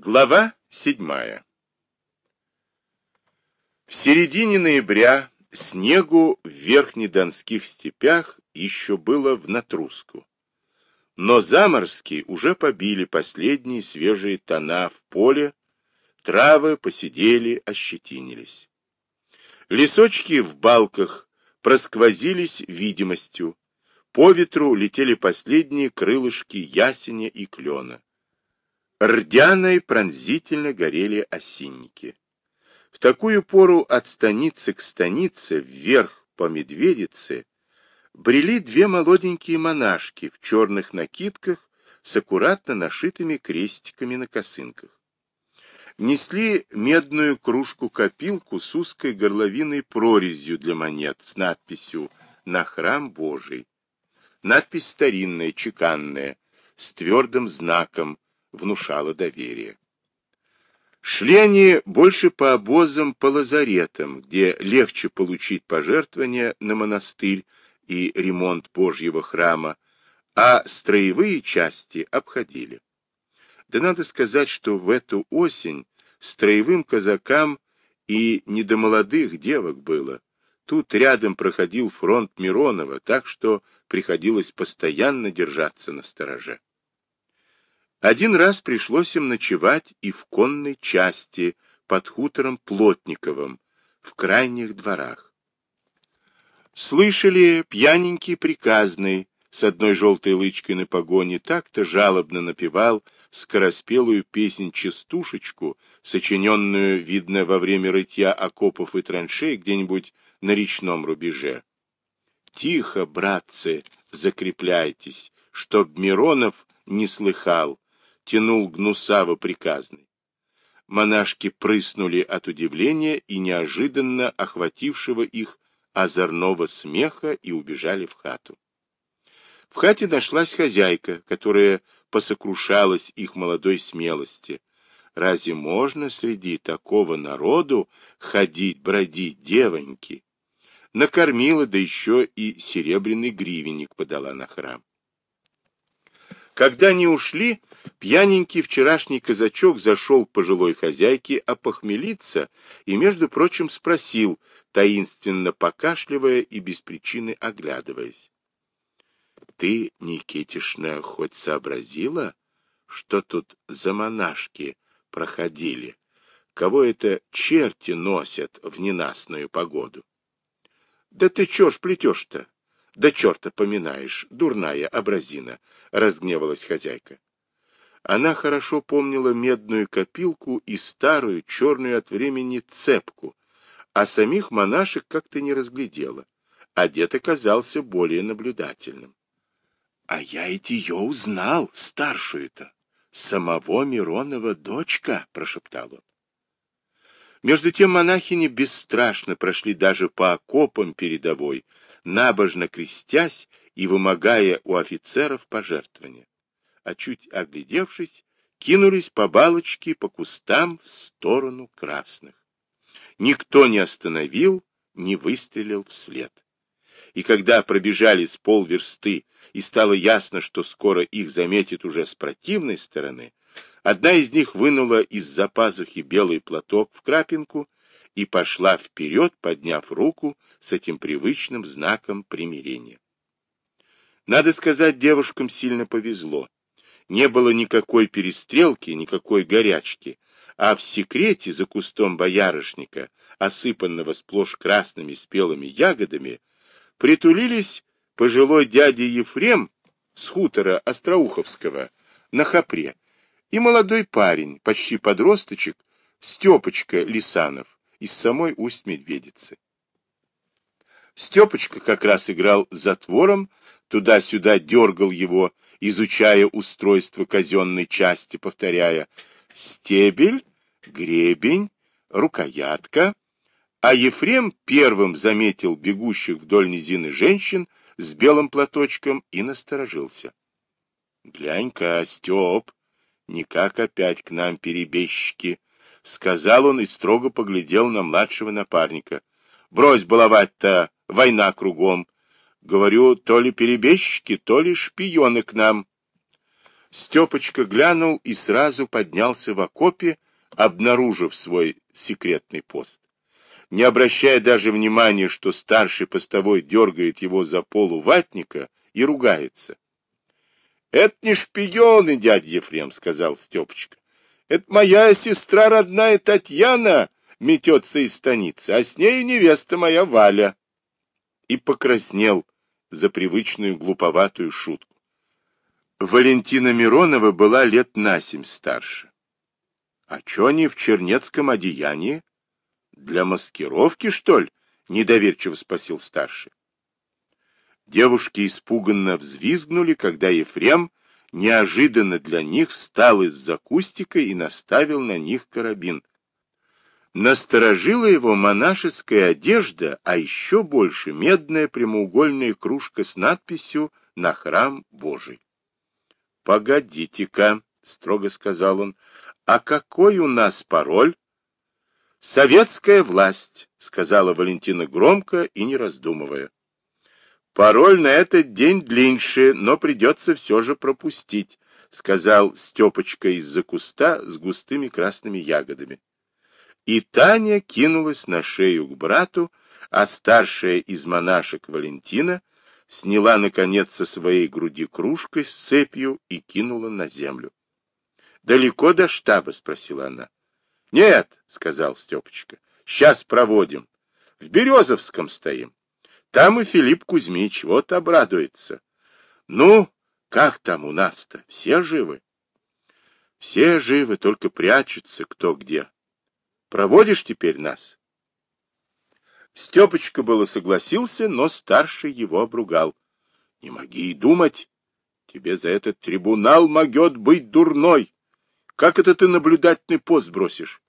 Глава седьмая В середине ноября снегу в верхнедонских степях еще было в натруску. Но заморские уже побили последние свежие тона в поле, травы посидели, ощетинились. Лесочки в балках просквозились видимостью, по ветру летели последние крылышки ясеня и клена. Рдяной пронзительно горели осинники. В такую пору от станицы к станице, вверх по Медведице, брели две молоденькие монашки в черных накидках с аккуратно нашитыми крестиками на косынках. Несли медную кружку-копилку с узкой горловиной прорезью для монет с надписью «На храм Божий». Надпись старинная, чеканная, с твердым знаком, внушала доверие. Шли они больше по обозам, по лазаретам, где легче получить пожертвования на монастырь и ремонт Божьего храма, а строевые части обходили. Да надо сказать, что в эту осень строевым казакам и не до молодых девок было. Тут рядом проходил фронт Миронова, так что приходилось постоянно держаться на стороже. Один раз пришлось им ночевать и в конной части под хутором Плотниковым, в крайних дворах. Слышали пьяненький приказный, с одной желтой лычкой на погоне, так-то жалобно напевал скороспелую песнь-частушечку, сочиненную, видно, во время рытья окопов и траншей где-нибудь на речном рубеже. Тихо, братцы, закрепляйтесь, чтоб Миронов не слыхал, тянул гнусаво приказный. Монашки прыснули от удивления и неожиданно охватившего их озорного смеха и убежали в хату. В хате нашлась хозяйка, которая посокрушалась их молодой смелости. Разве можно среди такого народу ходить, бродить девоньки? Накормила, да еще и серебряный гривенник подала на храм. Когда они ушли, пьяненький вчерашний казачок зашел к пожилой хозяйке опохмелиться и, между прочим, спросил, таинственно покашливая и без причины оглядываясь. — Ты, Никитишна, хоть сообразила, что тут за монашки проходили? Кого это черти носят в ненастную погоду? — Да ты чё ж плетешь-то? Да черта поминаешь, дурная образина, — разгневалась хозяйка. Она хорошо помнила медную копилку и старую, черную от времени цепку, а самих монашек как-то не разглядела, а дед оказался более наблюдательным. — А я ведь ее узнал, старшую-то. Самого Миронова дочка, — прошептал он. Между тем монахини бесстрашно прошли даже по окопам передовой, набожно крестясь и вымогая у офицеров пожертвования. А чуть оглядевшись, кинулись по балочке по кустам в сторону красных. Никто не остановил, не выстрелил вслед. И когда пробежали с полверсты и стало ясно, что скоро их заметит уже с противной стороны, одна из них вынула из-за пазухи белый платок в крапинку и пошла вперед, подняв руку с этим привычным знаком примирения. Надо сказать, девушкам сильно повезло. Не было никакой перестрелки, никакой горячки, а в секрете за кустом боярышника, осыпанного сплошь красными спелыми ягодами, притулились пожилой дядя Ефрем с хутора Остроуховского на хапре и молодой парень, почти подросточек, Степочка Лисанов, из самой Усть-Медведицы. Степочка как раз играл затвором, туда-сюда дергал его, изучая устройство казенной части, повторяя «стебель», «гребень», «рукоятка», а Ефрем первым заметил бегущих вдоль низины женщин с белым платочком и насторожился. «Глянь-ка, Степ, никак опять к нам перебежчики!» — сказал он и строго поглядел на младшего напарника. — Брось баловать-то, война кругом. Говорю, то ли перебежчики, то ли шпионы к нам. Степочка глянул и сразу поднялся в окопе, обнаружив свой секретный пост. Не обращая даже внимания, что старший постовой дергает его за полу ватника и ругается. — Это не шпионы, дядя Ефрем, — сказал Степочка. — Это моя сестра родная Татьяна метется из станицы, а с ней невеста моя Валя. И покраснел за привычную глуповатую шутку. Валентина Миронова была лет на семь старше. А чё они в чернецком одеянии? Для маскировки, что ли? Недоверчиво спросил старший. Девушки испуганно взвизгнули, когда Ефрем неожиданно для них встал из-за кустика и наставил на них карабин. Насторожила его монашеская одежда, а еще больше медная прямоугольная кружка с надписью «На храм Божий». «Погодите-ка», — строго сказал он, — «а какой у нас пароль?» «Советская власть», — сказала Валентина громко и не раздумывая. Пароль на этот день длиннее, но придется все же пропустить, сказал Степочка из-за куста с густыми красными ягодами. И Таня кинулась на шею к брату, а старшая из монашек Валентина сняла, наконец, со своей груди кружкой с цепью и кинула на землю. — Далеко до штаба? — спросила она. — Нет, — сказал Степочка, — сейчас проводим. В Березовском стоим. Там и Филипп Кузьмич, вот обрадуется. Ну, как там у нас-то? Все живы? Все живы, только прячутся кто где. Проводишь теперь нас? Степочка было согласился, но старший его обругал. Не моги и думать. Тебе за этот трибунал могет быть дурной. Как это ты наблюдательный пост бросишь?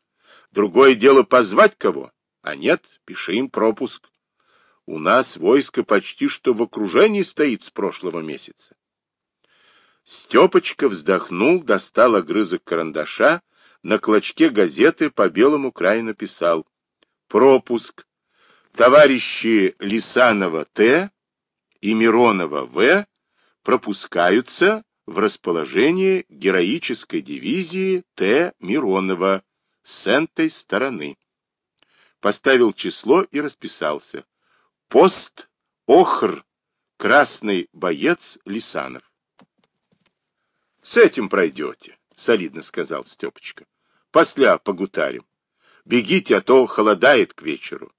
Другое дело позвать кого, а нет, пиши им пропуск. У нас войско почти что в окружении стоит с прошлого месяца. Степочка вздохнул, достал огрызок карандаша, на клочке газеты по белому краю написал «Пропуск. Товарищи Лисанова Т. и Миронова В. пропускаются в расположение героической дивизии Т. Миронова с этой стороны». Поставил число и расписался. Пост Охр, красный боец Лисанов. — С этим пройдете, — солидно сказал Степочка. — После погутарим. Бегите, а то холодает к вечеру.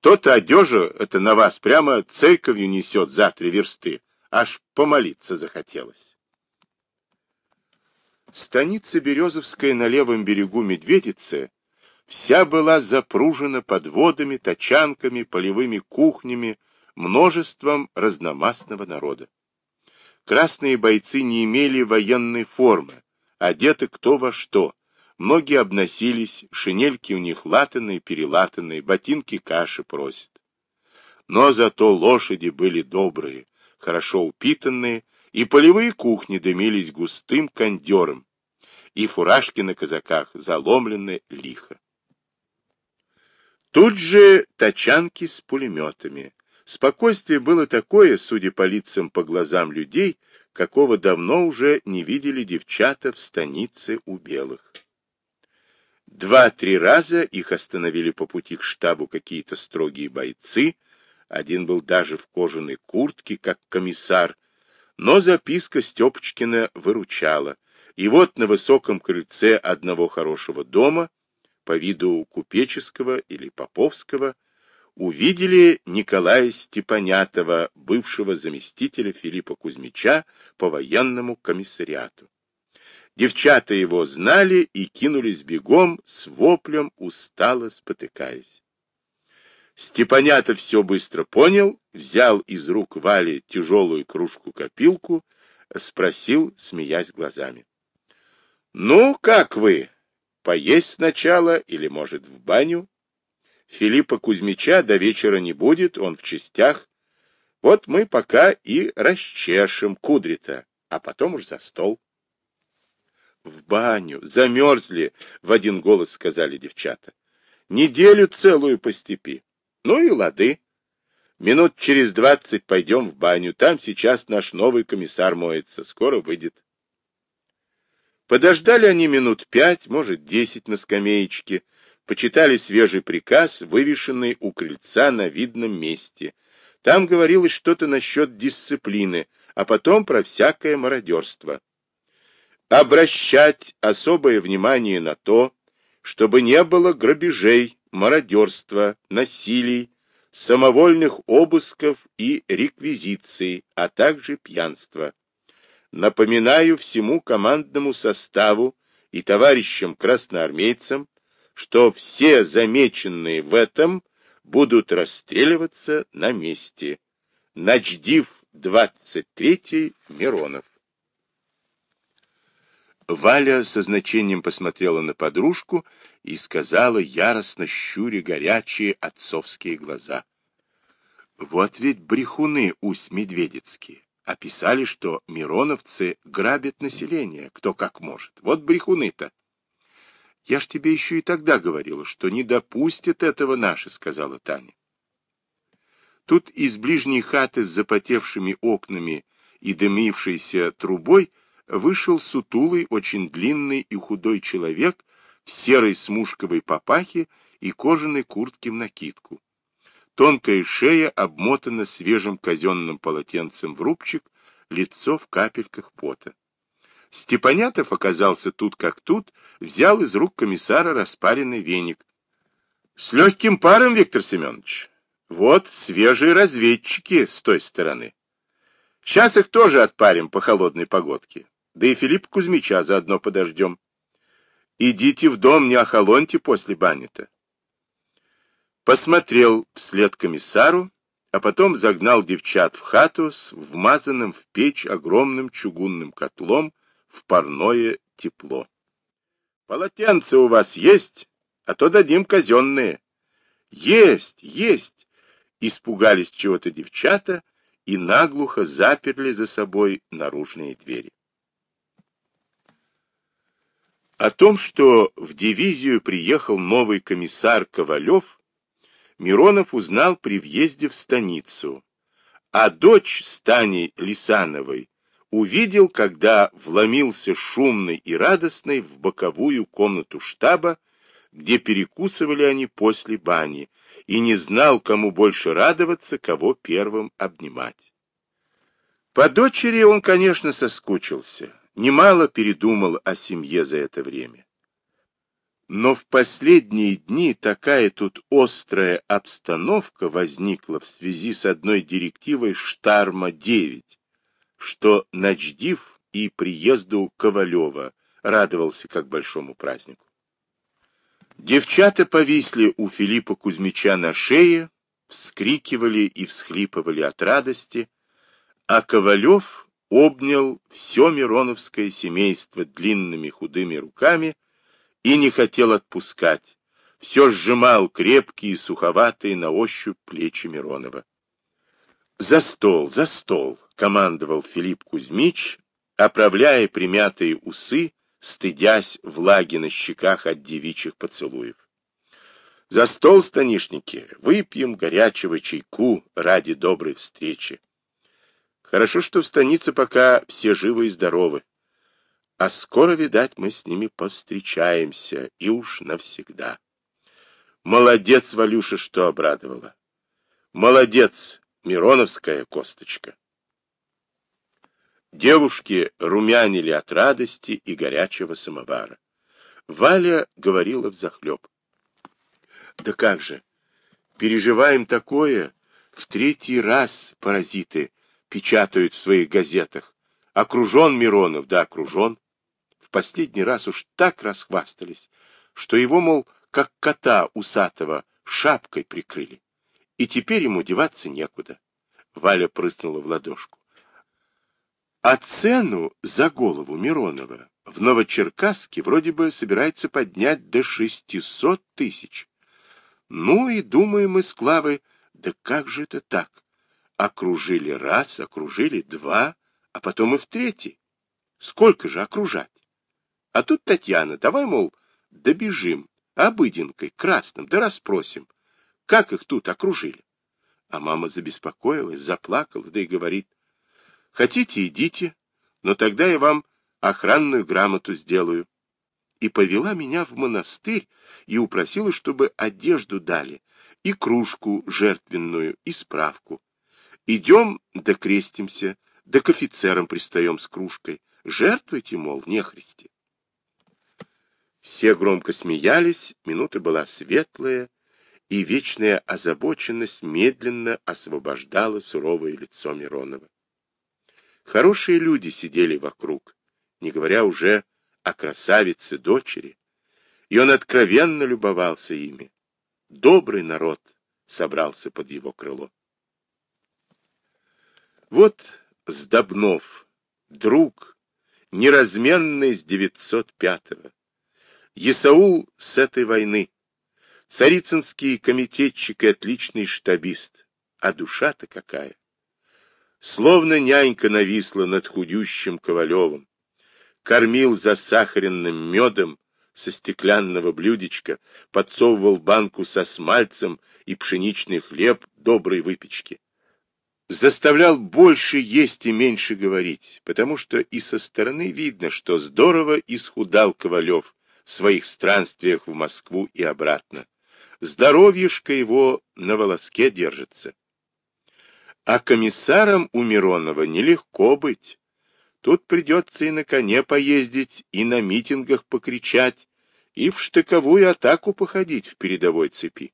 То-то одежа это на вас прямо церковью несет за три версты. Аж помолиться захотелось. Станица Березовская на левом берегу Медведицы вся была запружена подводами, тачанками, полевыми кухнями, множеством разномастного народа. Красные бойцы не имели военной формы, одеты кто во что. Многие обносились, шинельки у них латанные, перелатанные, ботинки каши просят. Но зато лошади были добрые, хорошо упитанные, и полевые кухни дымились густым кондером, и фуражки на казаках заломлены лихо. Тут же тачанки с пулеметами. Спокойствие было такое, судя по лицам, по глазам людей, какого давно уже не видели девчата в станице у белых. Два-три раза их остановили по пути к штабу какие-то строгие бойцы, один был даже в кожаной куртке, как комиссар, но записка Степочкина выручала, и вот на высоком крыльце одного хорошего дома по виду купеческого или поповского, увидели Николая Степанятова, бывшего заместителя Филиппа Кузьмича по военному комиссариату. Девчата его знали и кинулись бегом с воплем, устало спотыкаясь. Степанятов все быстро понял, взял из рук Вали тяжелую кружку-копилку, спросил, смеясь глазами. — Ну, как вы, Поесть сначала или, может, в баню? Филиппа Кузьмича до вечера не будет, он в частях. Вот мы пока и расчешем кудри-то, а потом уж за стол. В баню, замерзли, в один голос сказали девчата. Неделю целую по степи. Ну и лады. Минут через двадцать пойдем в баню. Там сейчас наш новый комиссар моется. Скоро выйдет. Подождали они минут пять, может, десять на скамеечке, почитали свежий приказ, вывешенный у крыльца на видном месте. Там говорилось что-то насчет дисциплины, а потом про всякое мародерство. Обращать особое внимание на то, чтобы не было грабежей, мародерства, насилий, самовольных обысков и реквизиций, а также пьянства. Напоминаю всему командному составу и товарищам-красноармейцам, что все замеченные в этом будут расстреливаться на месте. Начдив 23 Миронов. Валя со значением посмотрела на подружку и сказала, яростно щуря горячие отцовские глаза. Вот ведь брехуны усть-медведецкие. Описали, что мироновцы грабят население, кто как может. Вот брехуны-то. Я ж тебе еще и тогда говорила, что не допустят этого наши, сказала Таня. Тут из ближней хаты с запотевшими окнами и дымившейся трубой вышел сутулый, очень длинный и худой человек в серой смушковой папахе и кожаной куртке в накидку. Тонкая шея обмотана свежим казенным полотенцем в рубчик, лицо в капельках пота. Степанятов оказался тут как тут, взял из рук комиссара распаренный веник. — С легким паром, Виктор Семенович. Вот свежие разведчики с той стороны. Сейчас их тоже отпарим по холодной погодке. Да и Филиппа Кузьмича заодно подождем. Идите в дом, не охолоньте после бани-то посмотрел вслед комиссару, а потом загнал девчат в хату с вмазанным в печь огромным чугунным котлом в парное тепло. — Полотенце у вас есть? А то дадим казенные. — Есть, есть! — испугались чего-то девчата и наглухо заперли за собой наружные двери. О том, что в дивизию приехал новый комиссар Ковалев, Миронов узнал при въезде в станицу, а дочь Стани Лисановой увидел, когда вломился шумный и радостный в боковую комнату штаба, где перекусывали они после бани, и не знал, кому больше радоваться, кого первым обнимать. По дочери он, конечно, соскучился, немало передумал о семье за это время. Но в последние дни такая тут острая обстановка возникла в связи с одной директивой Штарма-9, что Начдив и приезду Ковалева радовался как большому празднику. Девчата повисли у Филиппа Кузьмича на шее, вскрикивали и всхлипывали от радости, а Ковалев обнял все мироновское семейство длинными худыми руками и не хотел отпускать. Все сжимал крепкие, суховатые на ощупь плечи Миронова. «За стол, за стол!» — командовал Филипп Кузьмич, оправляя примятые усы, стыдясь влаги на щеках от девичьих поцелуев. «За стол, станишники, выпьем горячего чайку ради доброй встречи. Хорошо, что в станице пока все живы и здоровы. А скоро, видать, мы с ними повстречаемся, и уж навсегда. Молодец, Валюша, что обрадовала. Молодец, Мироновская косточка. Девушки румянили от радости и горячего самовара. Валя говорила взахлеб. Да как же, переживаем такое, в третий раз паразиты печатают в своих газетах. Окружен Миронов, да окружен последний раз уж так расхвастались, что его, мол, как кота усатого, шапкой прикрыли. И теперь ему деваться некуда. Валя прыснула в ладошку. А цену за голову Миронова в Новочеркасске вроде бы собирается поднять до шестисот тысяч. Ну и думаем мы с Клавой, да как же это так? Окружили раз, окружили два, а потом и в третий. Сколько же окружать? А тут Татьяна, давай, мол, добежим, обыденкой, красным, да расспросим, как их тут окружили. А мама забеспокоилась, заплакала, да и говорит, хотите, идите, но тогда я вам охранную грамоту сделаю. И повела меня в монастырь и упросила, чтобы одежду дали, и кружку жертвенную, и справку. Идем, да крестимся, да к офицерам пристаем с кружкой. Жертвуйте, мол, нехристи. Все громко смеялись, минута была светлая, и вечная озабоченность медленно освобождала суровое лицо Миронова. Хорошие люди сидели вокруг, не говоря уже о красавице дочери, и он откровенно любовался ими. Добрый народ собрался под его крыло. Вот Сдобнов, друг, неразменный с 905-го, Есаул с этой войны, царицынский комитетчик и отличный штабист, а душа-то какая! Словно нянька нависла над худющим Ковалевым, кормил засахаренным медом со стеклянного блюдечка, подсовывал банку со смальцем и пшеничный хлеб доброй выпечки. Заставлял больше есть и меньше говорить, потому что и со стороны видно, что здорово исхудал Ковалев в своих странствиях в Москву и обратно. Здоровьишко его на волоске держится. А комиссаром у Миронова нелегко быть. Тут придется и на коне поездить, и на митингах покричать, и в штыковую атаку походить в передовой цепи.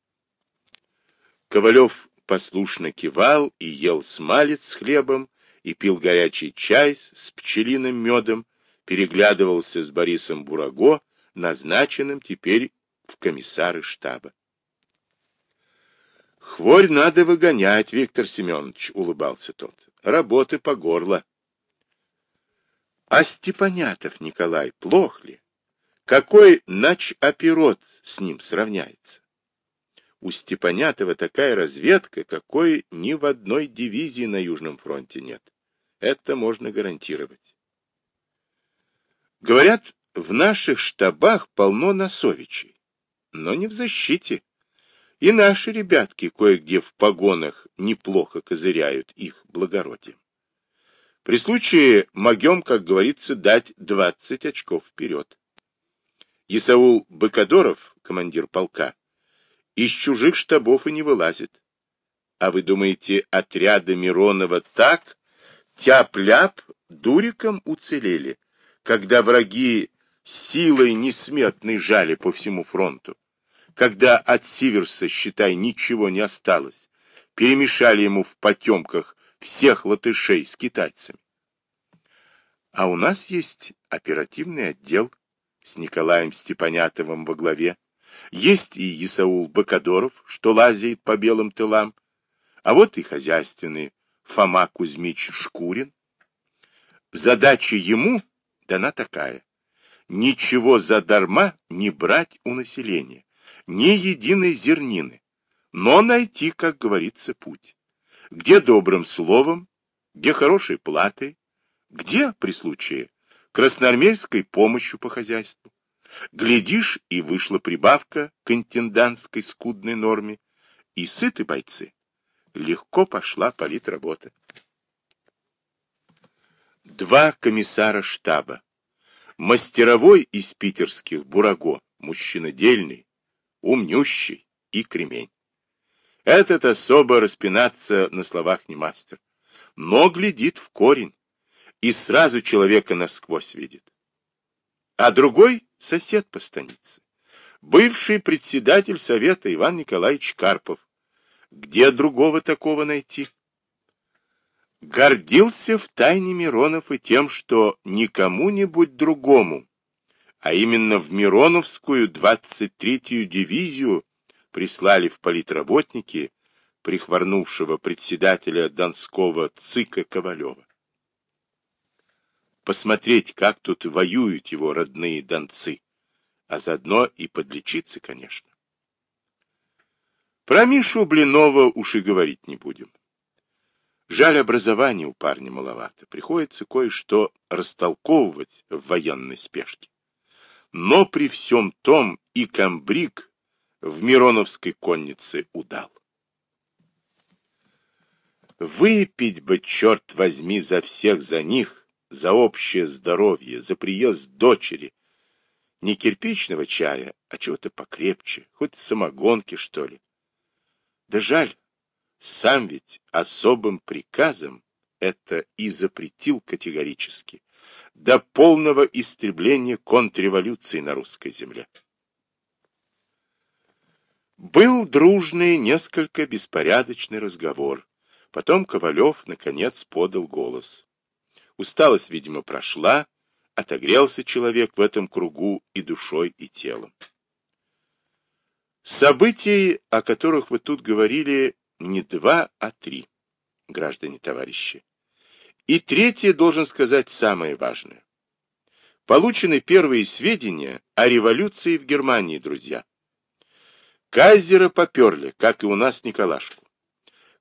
Ковалев послушно кивал и ел смалец с хлебом, и пил горячий чай с пчелиным медом, переглядывался с Борисом Бураго, назначенным теперь в комиссары штаба. «Хворь надо выгонять, Виктор Семенович», — улыбался тот. «Работы по горло». «А Степанятов Николай плох ли? Какой нач-оперот с ним сравняется?» у Степанятова такая разведка, какой ни в одной дивизии на Южном фронте нет. Это можно гарантировать. Говорят, в наших штабах полно носовичей, но не в защите. И наши ребятки кое-где в погонах неплохо козыряют их благородием. При случае могем, как говорится, дать 20 очков вперед. Исаул Быкадоров, командир полка, из чужих штабов и не вылазит. А вы думаете, отряды Миронова так тяп-ляп дуриком уцелели, когда враги силой несметной жали по всему фронту, когда от Сиверса, считай, ничего не осталось, перемешали ему в потемках всех латышей с китайцами. А у нас есть оперативный отдел с Николаем Степанятовым во главе, есть и Исаул Бакадоров, что лазит по белым тылам, а вот и хозяйственный Фома Кузьмич Шкурин. Задача ему дана такая. Ничего задарма не брать у населения, ни единой зернины, но найти, как говорится, путь. Где добрым словом, где хорошей платой, где, при случае, красноармейской помощью по хозяйству. Глядишь, и вышла прибавка к интендантской скудной норме, и сыты бойцы. Легко пошла политработа. Два комиссара штаба. Мастеровой из питерских Бураго, мужчина дельный, умнющий и кремень. Этот особо распинаться на словах не мастер, но глядит в корень и сразу человека насквозь видит а другой — сосед по станице, бывший председатель совета Иван Николаевич Карпов. Где другого такого найти? Гордился в тайне Миронов и тем, что никому нибудь другому, а именно в Мироновскую 23-ю дивизию прислали в политработники прихворнувшего председателя Донского ЦИКа Ковалева посмотреть, как тут воюют его родные донцы, а заодно и подлечиться, конечно. Про Мишу Блинова уж и говорить не будем. Жаль, образования у парня маловато, приходится кое-что растолковывать в военной спешке. Но при всем том и комбриг в Мироновской коннице удал. Выпить бы, черт возьми, за всех за них, за общее здоровье, за приезд дочери. Не кирпичного чая, а чего-то покрепче, хоть самогонки, что ли. Да жаль, сам ведь особым приказом это и запретил категорически, до полного истребления контрреволюции на русской земле. Был дружный, несколько беспорядочный разговор. Потом Ковалев, наконец, подал голос. Усталость, видимо, прошла, отогрелся человек в этом кругу и душой, и телом. Событий, о которых вы тут говорили, не два, а три, граждане товарищи. И третье, должен сказать, самое важное. Получены первые сведения о революции в Германии, друзья. Кайзера поперли, как и у нас Николашку.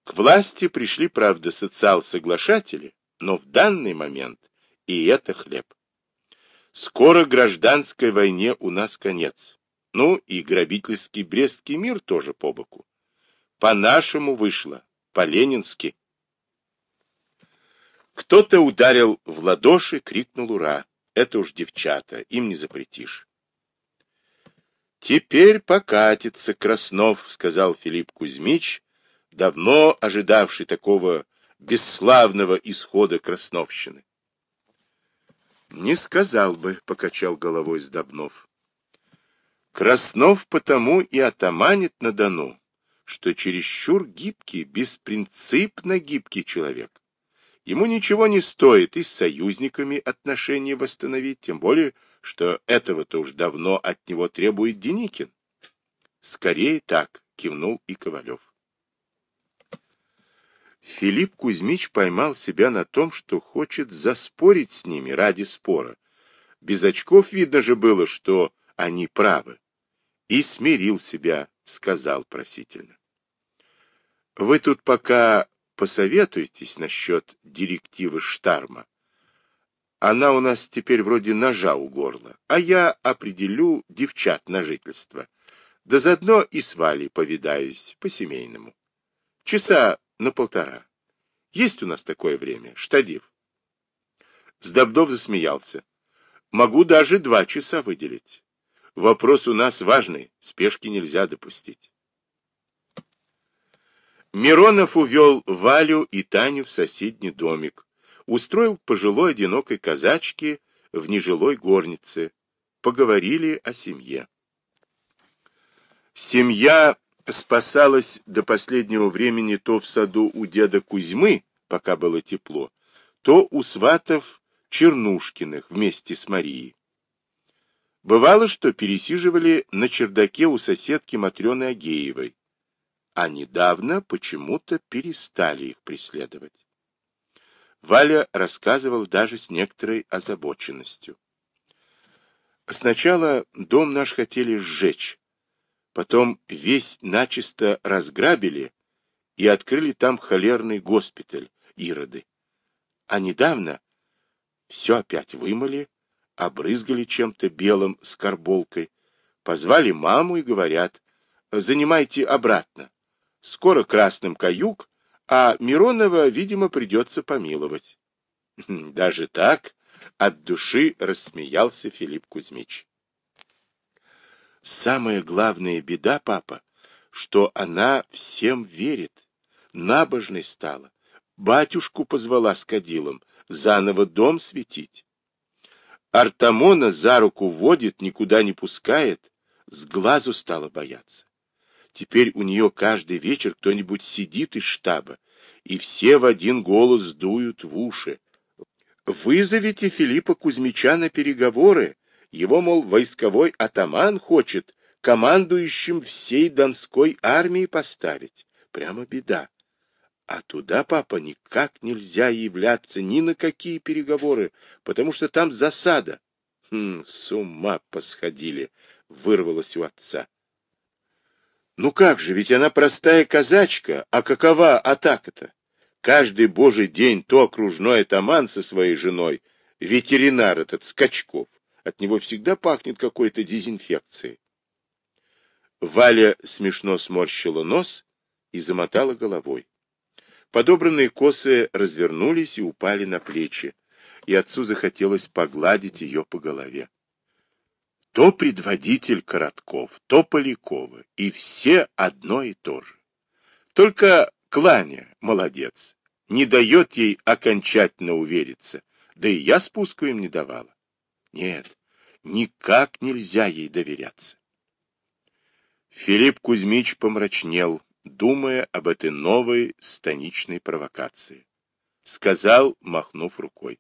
К власти пришли, правда, социал-соглашатели, но в данный момент и это хлеб. Скоро гражданской войне у нас конец. Ну и грабительский Брестский мир тоже по боку. По-нашему вышло, по-ленински. Кто-то ударил в ладоши, крикнул «Ура!» Это уж девчата, им не запретишь. «Теперь покатится Краснов», — сказал Филипп Кузьмич, давно ожидавший такого бесславного исхода Красновщины. Не сказал бы, покачал головой Сдобнов. Краснов потому и атаманит на Дону, что чересчур гибкий, беспринципно гибкий человек. Ему ничего не стоит и с союзниками отношения восстановить, тем более, что этого-то уж давно от него требует Деникин. Скорее так, кивнул и Ковалев. Филипп Кузьмич поймал себя на том, что хочет заспорить с ними ради спора. Без очков видно же было, что они правы. И смирил себя, сказал просительно. Вы тут пока посоветуйтесь насчет директивы Штарма. Она у нас теперь вроде ножа у горла, а я определю девчат на жительство. Да заодно и с Валей повидаюсь по-семейному. Часа на полтора. Есть у нас такое время, штадив. Сдобдов засмеялся. Могу даже два часа выделить. Вопрос у нас важный, спешки нельзя допустить. Миронов увел Валю и Таню в соседний домик, устроил пожилой одинокой казачке в нежилой горнице, поговорили о семье. Семья спасалась до последнего времени то в саду у деда Кузьмы, пока было тепло, то у сватов Чернушкиных вместе с Марией. Бывало, что пересиживали на чердаке у соседки Матрены Агеевой, а недавно почему-то перестали их преследовать. Валя рассказывал даже с некоторой озабоченностью. Сначала дом наш хотели сжечь, Потом весь начисто разграбили и открыли там холерный госпиталь Ироды. А недавно все опять вымыли, обрызгали чем-то белым с карболкой, позвали маму и говорят, занимайте обратно. Скоро красным каюк, а Миронова, видимо, придется помиловать. Даже так от души рассмеялся Филипп Кузьмич. Самая главная беда, папа, что она всем верит, набожной стала, батюшку позвала с кадилом, заново дом светить. Артамона за руку водит, никуда не пускает, с глазу стала бояться. Теперь у нее каждый вечер кто-нибудь сидит из штаба, и все в один голос дуют в уши. Вызовите Филиппа Кузьмича на переговоры, его, мол, войсковой атаман хочет командующим всей Донской армией поставить. Прямо беда. А туда, папа, никак нельзя являться ни на какие переговоры, потому что там засада. Хм, с ума посходили, вырвалось у отца. Ну как же, ведь она простая казачка, а какова атака-то? Каждый божий день то окружной атаман со своей женой, ветеринар этот, Скачков, от него всегда пахнет какой-то дезинфекцией. Валя смешно сморщила нос и замотала головой. Подобранные косы развернулись и упали на плечи. и отцу захотелось погладить ее по голове. То предводитель Коротков, то Полякова, и все одно и то же. Только Кланя, молодец, не дает ей окончательно увериться, да и я спуску им не давала. Нет, никак нельзя ей доверяться. Филипп Кузьмич помрачнел, думая об этой новой станичной провокации. Сказал, махнув рукой.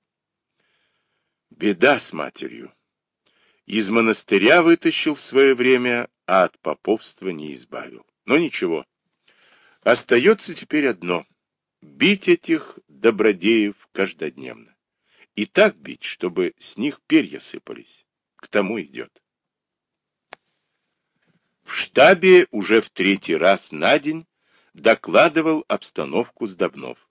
Беда с матерью. Из монастыря вытащил в свое время, а от поповства не избавил. Но ничего. Остается теперь одно — бить этих добродеев каждодневно. И так бить, чтобы с них перья сыпались. К тому идет. В штабе уже в третий раз на день докладывал обстановку Сдобнов.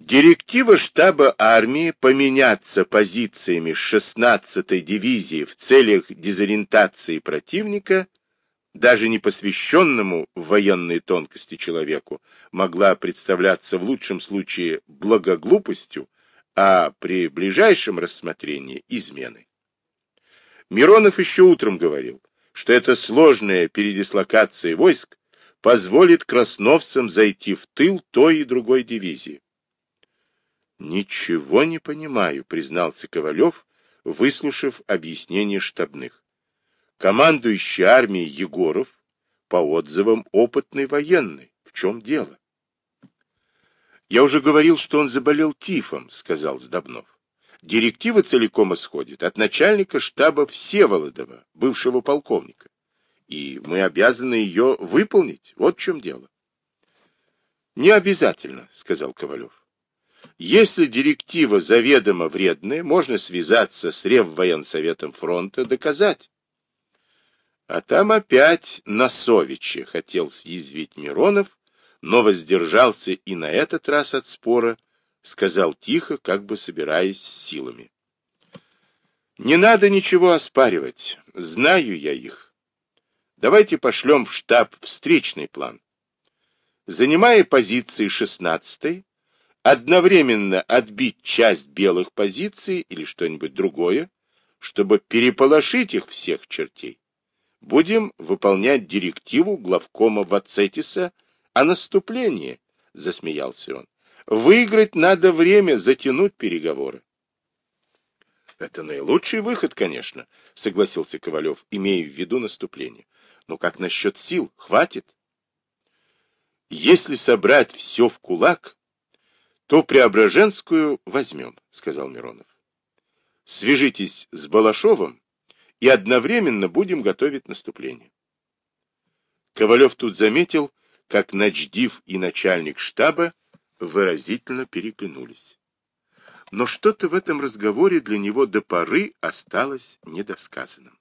Директива штаба армии поменяться позициями 16-й дивизии в целях дезориентации противника, даже не посвященному в военные тонкости человеку, могла представляться в лучшем случае благоглупостью, а при ближайшем рассмотрении изменой. Миронов еще утром говорил, что эта сложная передислокация войск позволит красновцам зайти в тыл той и другой дивизии. «Ничего не понимаю», — признался Ковалев, выслушав объяснение штабных. «Командующий армией Егоров, по отзывам, опытный военный. В чем дело?» «Я уже говорил, что он заболел тифом», — сказал Сдобнов. «Директива целиком исходит от начальника штаба Всеволодова, бывшего полковника. И мы обязаны ее выполнить. Вот в чем дело». «Не обязательно», — сказал Ковалев. Если директива заведомо вредная, можно связаться с Реввоенсоветом фронта, доказать. А там опять Носовичи хотел съязвить Миронов, но воздержался и на этот раз от спора, сказал тихо, как бы собираясь с силами. Не надо ничего оспаривать, знаю я их. Давайте пошлем в штаб встречный план. Занимая позиции 16 одновременно отбить часть белых позиций или что-нибудь другое, чтобы переполошить их всех чертей, будем выполнять директиву главкома Вацетиса о наступлении, — засмеялся он. Выиграть надо время, затянуть переговоры. Это наилучший выход, конечно, — согласился Ковалев, имея в виду наступление. Но как насчет сил? Хватит? Если собрать все в кулак, то Преображенскую возьмем, — сказал Миронов. Свяжитесь с Балашовым и одновременно будем готовить наступление. Ковалев тут заметил, как начдив и начальник штаба выразительно переглянулись. Но что-то в этом разговоре для него до поры осталось недосказанным.